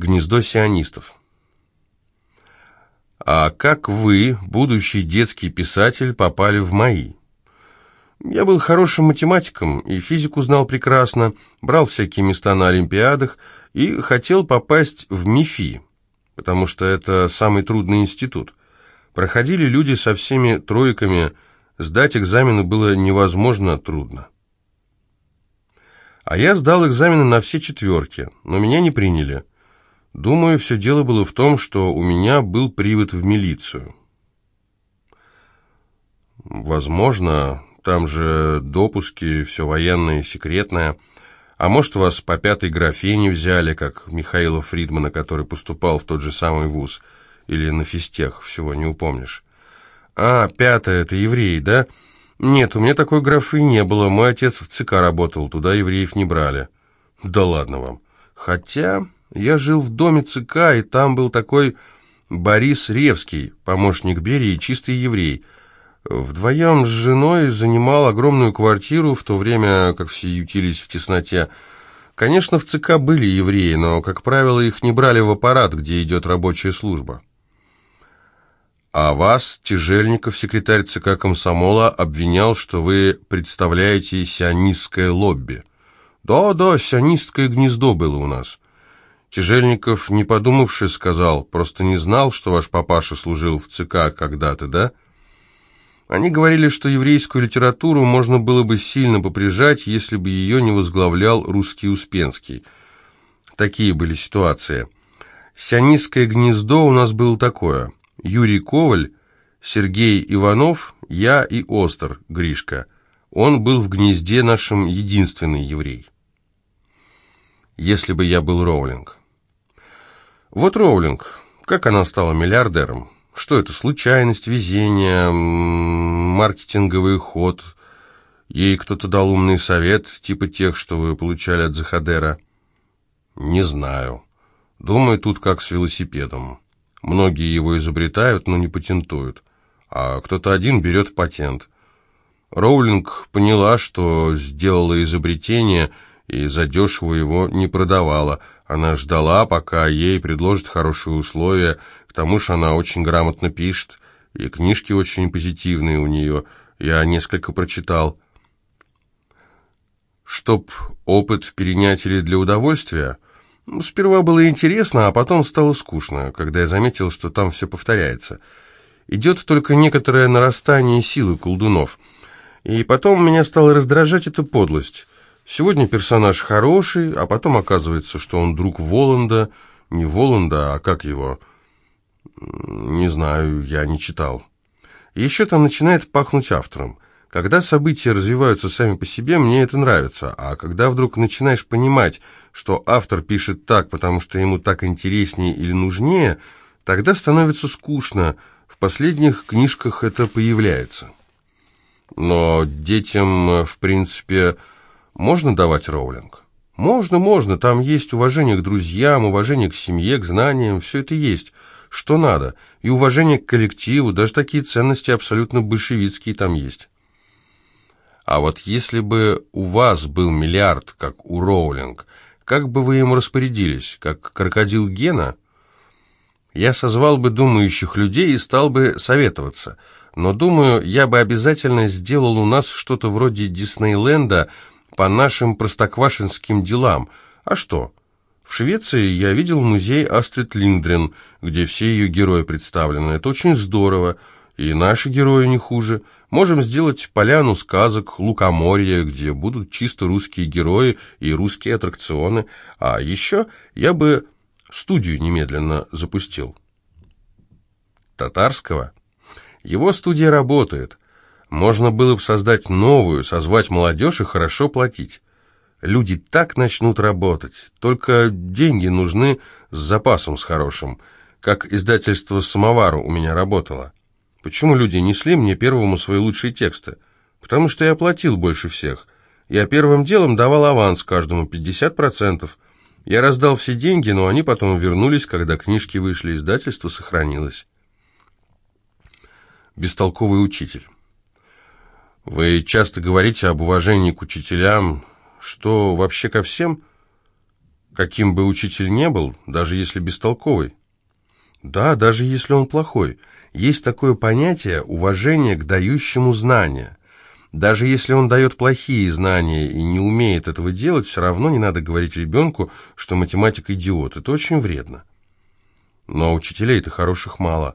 Гнездо сионистов. А как вы, будущий детский писатель, попали в мои? Я был хорошим математиком и физику знал прекрасно, брал всякие места на олимпиадах и хотел попасть в МИФИ, потому что это самый трудный институт. Проходили люди со всеми тройками, сдать экзамены было невозможно трудно. А я сдал экзамены на все четверки, но меня не приняли. Думаю, все дело было в том, что у меня был привод в милицию. Возможно, там же допуски, все военное и секретное. А может, вас по пятой графе не взяли, как Михаила Фридмана, который поступал в тот же самый вуз, или на физтех, всего не упомнишь. А, пятая — это евреи, да? Нет, у меня такой графы не было, мой отец в ЦК работал, туда евреев не брали. Да ладно вам. Хотя я жил в доме ЦК, и там был такой Борис Ревский, помощник Берии, чистый еврей — Вдвоем с женой занимал огромную квартиру, в то время как все ютились в тесноте. Конечно, в ЦК были евреи, но, как правило, их не брали в аппарат, где идет рабочая служба. А вас, Тяжельников, секретарь ЦК комсомола, обвинял, что вы представляете сионистское лобби. Да-да, сионистское гнездо было у нас. Тяжельников, не подумавши, сказал, просто не знал, что ваш папаша служил в ЦК когда-то, да? Они говорили, что еврейскую литературу можно было бы сильно поприжать, если бы ее не возглавлял русский Успенский. Такие были ситуации. Сионистское гнездо у нас было такое. Юрий Коваль, Сергей Иванов, я и Остер, Гришка. Он был в гнезде нашим единственный еврей. Если бы я был Роулинг. Вот Роулинг, как она стала миллиардером? Что это, случайность, везение, маркетинговый ход? Ей кто-то дал умный совет, типа тех, что вы получали от Захадера? Не знаю. Думаю, тут как с велосипедом. Многие его изобретают, но не патентуют. А кто-то один берет патент. Роулинг поняла, что сделала изобретение и задешево его не продавала. Она ждала, пока ей предложат хорошие условия, к тому же она очень грамотно пишет, и книжки очень позитивные у нее. Я несколько прочитал. Чтоб опыт перенять или для удовольствия? Ну, сперва было интересно, а потом стало скучно, когда я заметил, что там все повторяется. Идет только некоторое нарастание силы колдунов. И потом меня стало раздражать эта подлость. Сегодня персонаж хороший, а потом оказывается, что он друг Воланда. Не Воланда, а как его... Не знаю, я не читал. Еще там начинает пахнуть автором. Когда события развиваются сами по себе, мне это нравится, а когда вдруг начинаешь понимать, что автор пишет так, потому что ему так интереснее или нужнее, тогда становится скучно. В последних книжках это появляется. Но детям, в принципе, можно давать роулинг? Можно, можно, там есть уважение к друзьям, уважение к семье, к знаниям, все это есть – что надо, и уважение к коллективу, даже такие ценности абсолютно большевистские там есть. А вот если бы у вас был миллиард, как у Роулинг, как бы вы им распорядились, как крокодил Гена? Я созвал бы думающих людей и стал бы советоваться, но, думаю, я бы обязательно сделал у нас что-то вроде Диснейленда по нашим простоквашинским делам. А что? В Швеции я видел музей Астрид Лингдрен, где все ее герои представлены. Это очень здорово. И наши герои не хуже. Можем сделать поляну сказок, лукоморье, где будут чисто русские герои и русские аттракционы. А еще я бы студию немедленно запустил. Татарского? Его студия работает. Можно было бы создать новую, созвать молодежь и хорошо платить. Люди так начнут работать. Только деньги нужны с запасом с хорошим. Как издательство «Самовару» у меня работало. Почему люди несли мне первому свои лучшие тексты? Потому что я платил больше всех. Я первым делом давал аванс каждому 50%. Я раздал все деньги, но они потом вернулись, когда книжки вышли, издательство сохранилось. Бестолковый учитель. Вы часто говорите об уважении к учителям, что вообще ко всем? каким бы учитель не был, даже если бестолковый. Да, даже если он плохой. Есть такое понятие уважение к дающему знания. Даже если он дает плохие знания и не умеет этого делать, все равно не надо говорить ребенку, что математик идиот. Это очень вредно. Но учителей-то хороших мало.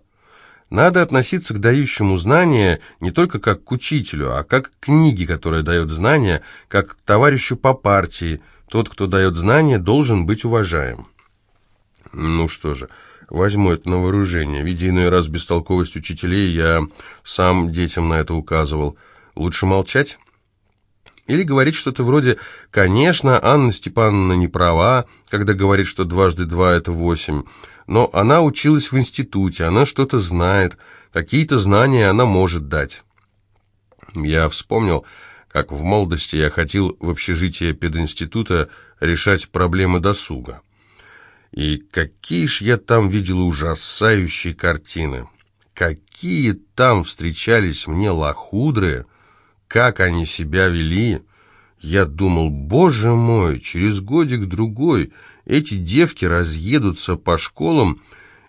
Надо относиться к дающему знания не только как к учителю, а как к книге, которая дает знания, как к товарищу по партии. Тот, кто дает знания, должен быть уважаем. Ну что же, возьму это на вооружение. Видя иной раз бестолковость учителей, я сам детям на это указывал. Лучше молчать? Или говорить что-то вроде «Конечно, Анна Степановна не права, когда говорит, что дважды два – это восемь» но она училась в институте, она что-то знает, какие-то знания она может дать. Я вспомнил, как в молодости я ходил в общежитие пединститута решать проблемы досуга. И какие ж я там видел ужасающие картины. Какие там встречались мне лохудры, как они себя вели. Я думал, боже мой, через годик-другой эти девки разъедутся по школам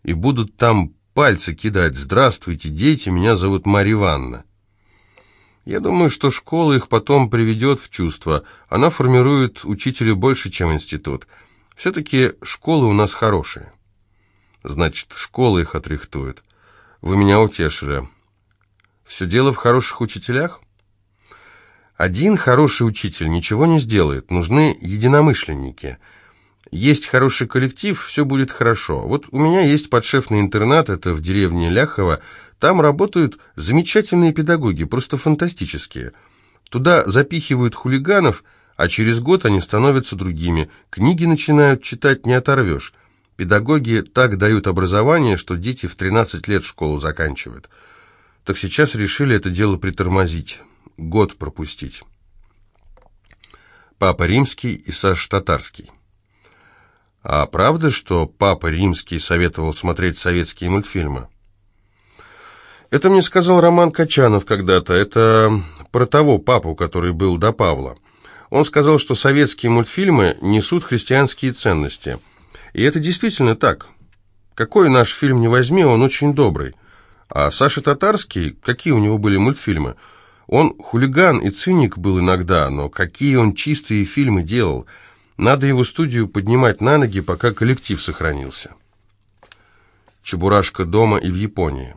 и будут там пальцы кидать. «Здравствуйте, дети, меня зовут Марья Ивановна». Я думаю, что школа их потом приведет в чувство. Она формирует учителя больше, чем институт. Все-таки школы у нас хорошие. Значит, школа их отрихтует. Вы меня утешили. Все дело в хороших учителях? Один хороший учитель ничего не сделает. Нужны единомышленники – есть хороший коллектив, все будет хорошо. Вот у меня есть подшефный интернат, это в деревне Ляхово. Там работают замечательные педагоги, просто фантастические. Туда запихивают хулиганов, а через год они становятся другими. Книги начинают читать, не оторвешь. Педагоги так дают образование, что дети в 13 лет школу заканчивают. Так сейчас решили это дело притормозить, год пропустить. Папа Римский и Саш Татарский. А правда, что папа римский советовал смотреть советские мультфильмы? Это мне сказал Роман Качанов когда-то. Это про того папу, который был до Павла. Он сказал, что советские мультфильмы несут христианские ценности. И это действительно так. Какой наш фильм не возьми, он очень добрый. А Саша Татарский, какие у него были мультфильмы? Он хулиган и циник был иногда, но какие он чистые фильмы делал – надо его студию поднимать на ноги, пока коллектив сохранился. Чебурашка дома и в Японии.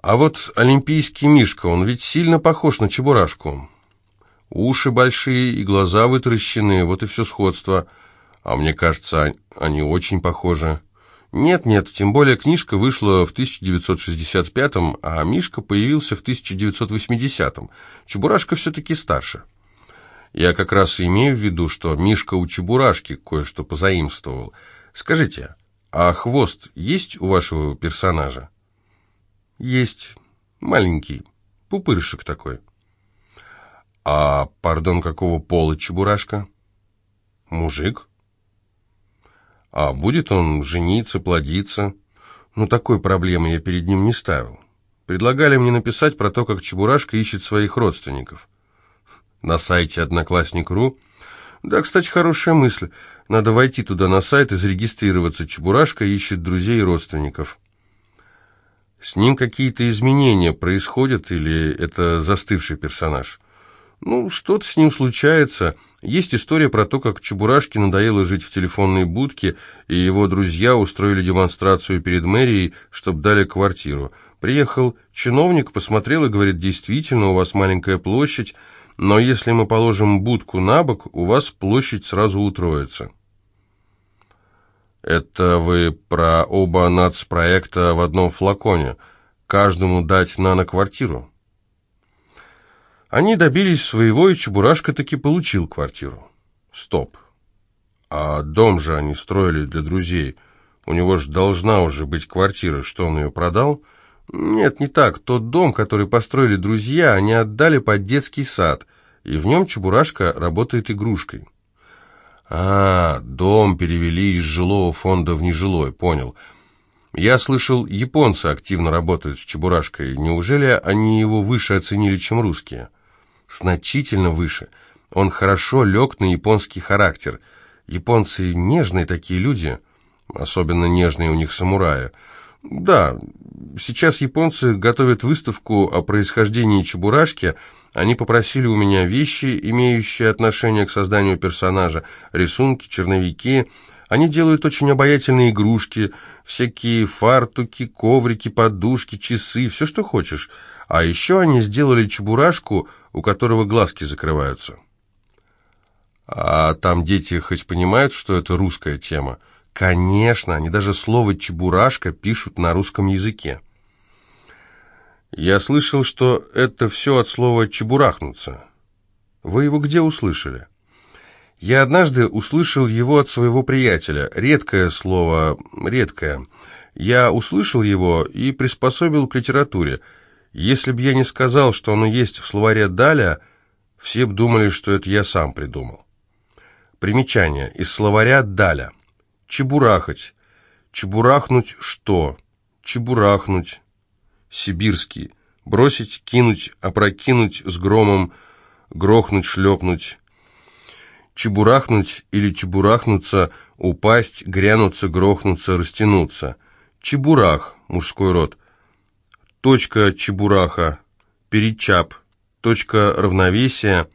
А вот олимпийский Мишка, он ведь сильно похож на Чебурашку. Уши большие и глаза вытаращенные, вот и все сходство. А мне кажется, они очень похожи. Нет-нет, тем более книжка вышла в 1965-м, а Мишка появился в 1980-м. Чебурашка все-таки старше. Я как раз имею в виду, что Мишка у Чебурашки кое-что позаимствовал. Скажите, а хвост есть у вашего персонажа? Есть. Маленький. Пупырышек такой. А, пардон, какого пола Чебурашка? Мужик. А будет он жениться, плодиться? Ну, такой проблемы я перед ним не ставил. Предлагали мне написать про то, как Чебурашка ищет своих родственников на сайте Одноклассник.ру. Да, кстати, хорошая мысль. Надо войти туда на сайт и зарегистрироваться. Чебурашка ищет друзей и родственников. С ним какие-то изменения происходят или это застывший персонаж? Ну, что-то с ним случается. Есть история про то, как Чебурашке надоело жить в телефонной будке, и его друзья устроили демонстрацию перед мэрией, чтобы дали квартиру. Приехал чиновник, посмотрел и говорит, действительно, у вас маленькая площадь, но если мы положим будку на бок, у вас площадь сразу утроится. Это вы про оба нацпроекта в одном флаконе. Каждому дать нано-квартиру. Они добились своего, и Чебурашка таки получил квартиру. Стоп. А дом же они строили для друзей. У него же должна уже быть квартира. Что, он ее продал? — нет, не так. Тот дом, который построили друзья, они отдали под детский сад, и в нем Чебурашка работает игрушкой. А, дом перевели из жилого фонда в нежилой, понял. Я слышал, японцы активно работают с Чебурашкой. Неужели они его выше оценили, чем русские? Значительно выше. Он хорошо лег на японский характер. Японцы нежные такие люди, особенно нежные у них самураи. Да, сейчас японцы готовят выставку о происхождении чебурашки. Они попросили у меня вещи, имеющие отношение к созданию персонажа, рисунки, черновики. Они делают очень обаятельные игрушки, всякие фартуки, коврики, подушки, часы, все, что хочешь. А еще они сделали чебурашку, у которого глазки закрываются. А там дети хоть понимают, что это русская тема? Конечно, они даже слово «чебурашка» пишут на русском языке. Я слышал, что это все от слова «чебурахнуться». Вы его где услышали? Я однажды услышал его от своего приятеля. Редкое слово, редкое. Я услышал его и приспособил к литературе. Если б я не сказал, что оно есть в словаре «Даля», все б думали, что это я сам придумал. Примечание. Из словаря «Даля». Чебурахать. Чебурахнуть что? Чебурахнуть. Сибирский. Бросить, кинуть, опрокинуть с громом, грохнуть, шлепнуть. Чебурахнуть или чебурахнуться, упасть, грянуться, грохнуться, растянуться. Чебурах, мужской род. Точка чебураха, перечап, точка равновесия,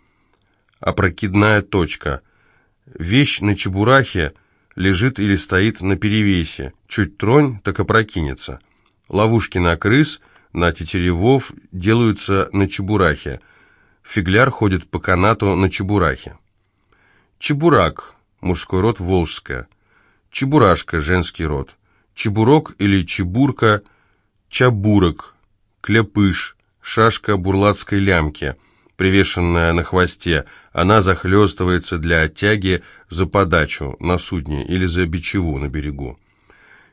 опрокидная точка. Вещь на чебурахе лежит или стоит на перевесе. Чуть тронь, так опрокинется. Ловушки на крыс, на тетеревов делаются на чебурахе. Фигляр ходит по канату на чебурахе. Чебурак, мужской род Волжская. Чебурашка, женский род. Чебурок или чебурка, чабурок, кляпыш, шашка бурлацкой лямки – привешенная на хвосте, она захлестывается для оттяги за подачу на судне или за бичеву на берегу.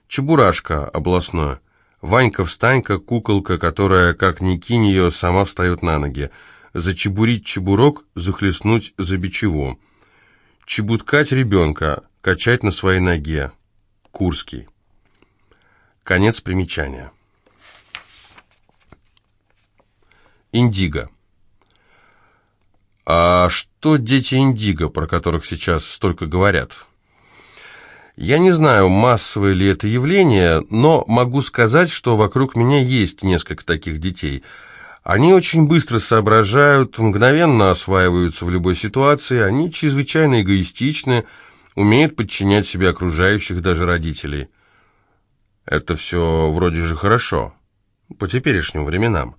Чебурашка областное. Ванька-встанька, куколка, которая, как ни кинь ее, сама встает на ноги. Зачебурить чебурок, захлестнуть за бичеву. Чебуткать ребенка, качать на своей ноге. Курский. Конец примечания. Индиго. А что дети Индиго, про которых сейчас столько говорят? Я не знаю, массовое ли это явление, но могу сказать, что вокруг меня есть несколько таких детей. Они очень быстро соображают, мгновенно осваиваются в любой ситуации, они чрезвычайно эгоистичны, умеют подчинять себе окружающих, даже родителей. Это все вроде же хорошо, по теперешним временам.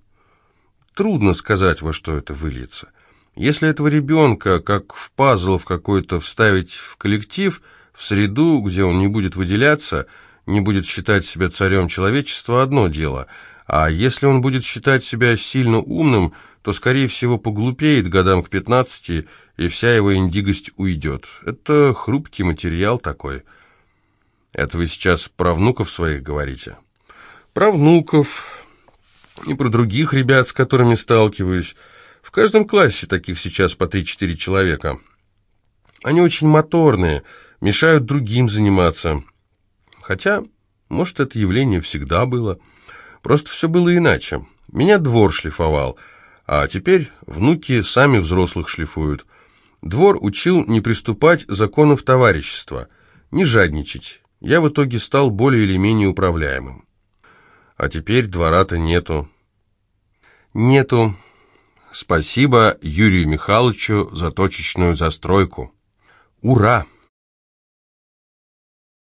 Трудно сказать, во что это выльется. Если этого ребенка, как в пазл в какой-то, вставить в коллектив, в среду, где он не будет выделяться, не будет считать себя царем человечества, одно дело. А если он будет считать себя сильно умным, то, скорее всего, поглупеет годам к 15, и вся его индигость уйдет. Это хрупкий материал такой. Это вы сейчас про внуков своих говорите? Про внуков и про других ребят, с которыми сталкиваюсь. В каждом классе таких сейчас по 3-4 человека. Они очень моторные, мешают другим заниматься. Хотя, может, это явление всегда было. Просто все было иначе. Меня двор шлифовал, а теперь внуки сами взрослых шлифуют. Двор учил не приступать законов товарищества, не жадничать. Я в итоге стал более или менее управляемым. А теперь двора-то нету. Нету. Спасибо Юрию Михайловичу за точечную застройку. Ура!